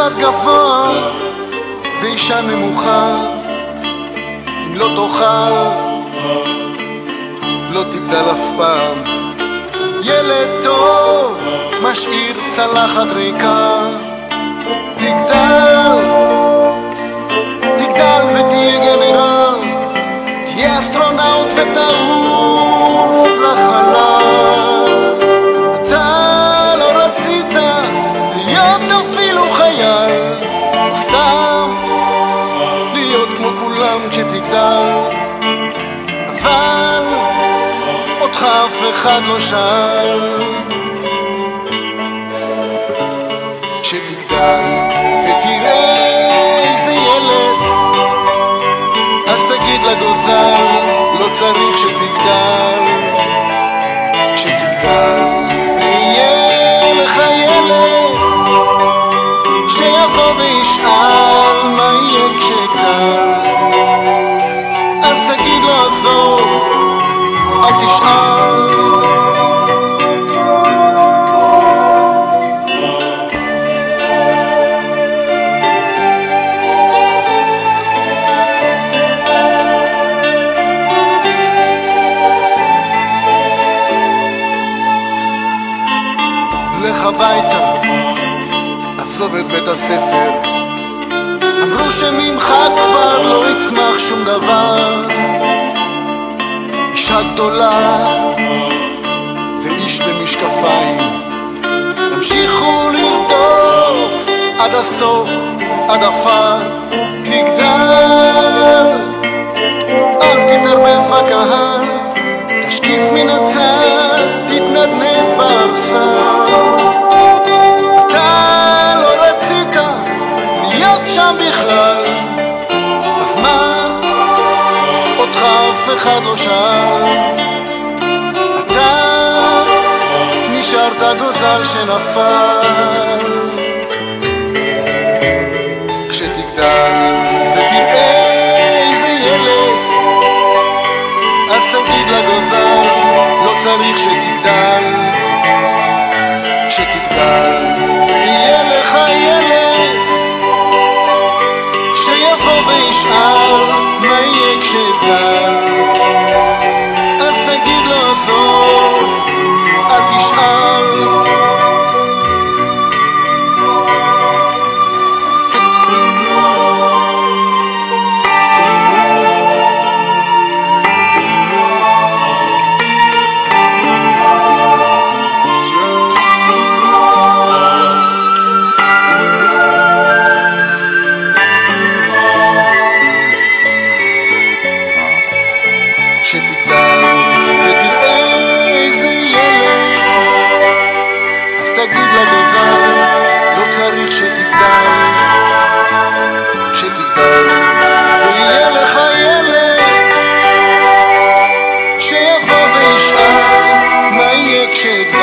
אחד גבוה ואישה נמוכה אם לא תאכל לא תגדל אף פעם. ילד טוב משאיר צלחת ריקה. תגדל, תגדל ותהיה גנרל. תהיה אסטרונאוט ותעוף אחד לא שאל כשתגדל ותראה איזה ילד אז תגיד לגוזל לא צריך שתגדל. כשתגדל ויהיה לך ילד שיבוא וישאל מה יהיה כשאגדל אז תגיד לו עזוב אל תשאל הביתה, עזוב את בית הספר. אמרו שממך כבר לא יצמח שום דבר. אישה גדולה ואיש במשקפיים ימשיכו לרדוף עד הסוף, עד עפר. אף אחד לא שאל. אתה נשארת גוזל שנפל. כשתגדל ותראה איזה ילד, אז תגיד לגוזל, לא צריך שתגדל. כשתגדל ויהיה לך ילד שיבוא וישאל מה יהיה כשתגדל ותראה איזה ילד אז תגיד לגוזל לא צריך שתגדל כשתגדל ויהיה לך ילד שיבוא וישאל מה יהיה כשאגדל